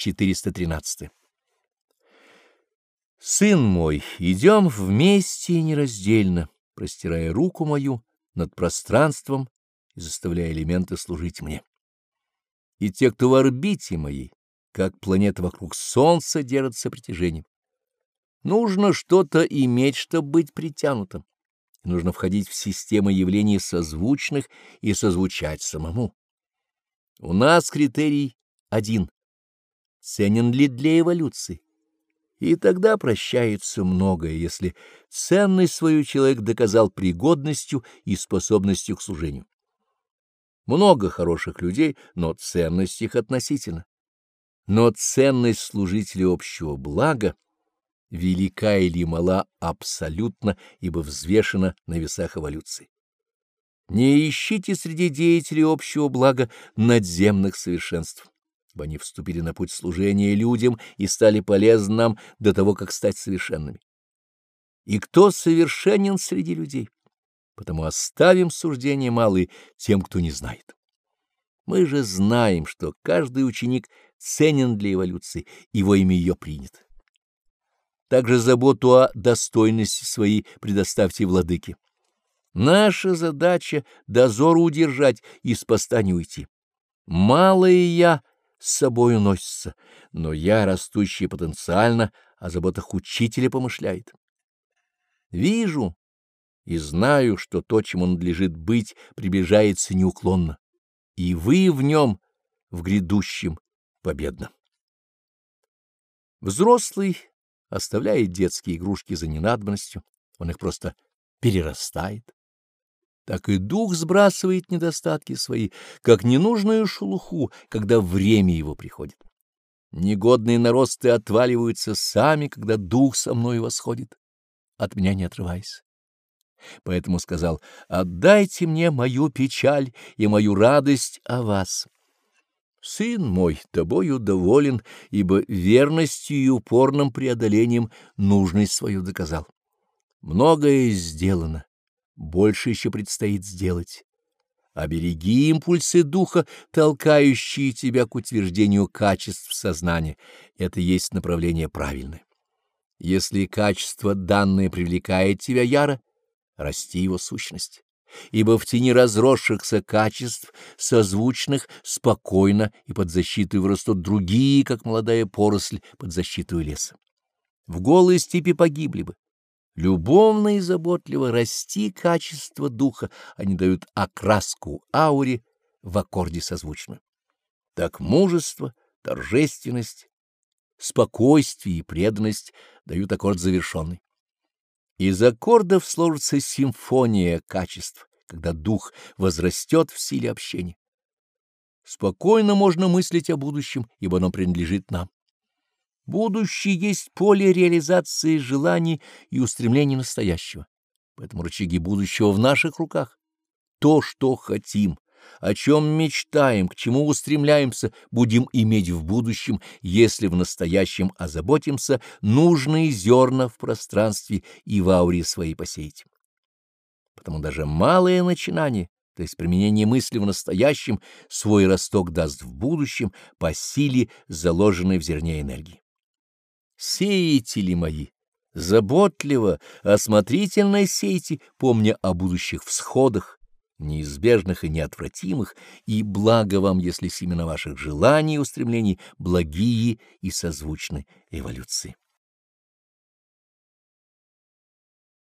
413. Сын мой, идем вместе и нераздельно, простирая руку мою над пространством и заставляя элементы служить мне. И те, кто в орбите моей, как планета вокруг Солнца, держатся притяжением. Нужно что-то иметь, чтобы быть притянутым. Нужно входить в систему явлений созвучных и созвучать самому. У нас критерий один. Ценен ли для эволюции? И тогда прощается многое, если ценность свою человек доказал пригодностью и способностью к служению. Много хороших людей, но ценность их относительно. Но ценность служителя общего блага велика или мала абсолютно, ибо взвешена на весах эволюции. Не ищите среди деятелей общего блага надземных совершенств, ибо они вступили на путь служения людям и стали полезны нам до того, как стать совершенными. И кто совершенен среди людей? Потому оставим суждения малые тем, кто не знает. Мы же знаем, что каждый ученик ценен для эволюции, во имя ее принят. Также заботу о достойности своей предоставьте владыке. Наша задача — дозору удержать и с поста не уйти. Малое я с собою носится, но я, растущий потенциально, о заботах учителя помышляет. Вижу и знаю, что то, чему надлежит быть, приближается неуклонно, и вы в нем, в грядущем, победно. Взрослый оставляет детские игрушки за ненадобностью, он их просто перерастает. Так и дух сбрасывает недостатки свои, как ненужную шелуху, когда время его приходит. Негодные наросты отваливаются сами, когда дух со мной восходит, от меня не отрываясь. Поэтому сказал, отдайте мне мою печаль и мою радость о вас. Сын мой, тобою доволен, ибо верностью и упорным преодолением нужность свою доказал. Многое сделано, больше еще предстоит сделать. Обереги импульсы духа, толкающие тебя к утверждению качеств сознания. Это есть направление правильное. Если качество данное привлекает тебя яро, расти его сущность ибо в тени разросшихся качеств, созвучных, спокойно и под защитой вырастут другие, как молодая поросль под защитой леса. В голой степи погибли бы. Любовно и заботливо расти качество духа, они дают окраску ауре в аккорде созвучно. Так мужество, торжественность, спокойствие и преданность дают аккорд завершенный. Из аккордов сложится симфония качеств, когда дух возрастет в силе общения. Спокойно можно мыслить о будущем, ибо оно принадлежит нам. Будущее есть поле реализации желаний и устремлений настоящего, поэтому рычаги будущего в наших руках. То, что хотим — о чем мечтаем, к чему устремляемся, будем иметь в будущем, если в настоящем озаботимся нужные зерна в пространстве и в ауре своей посеять. Потому даже малое начинание, то есть применение мысли в настоящем, свой росток даст в будущем по силе, заложенной в зерне энергии. Сеятели мои, заботливо, осмотрительно сейте, помня о будущих всходах, неизбежных и неотвратимых, и благо вам, если семена ваших желаний и устремлений благие и созвучны эволюции.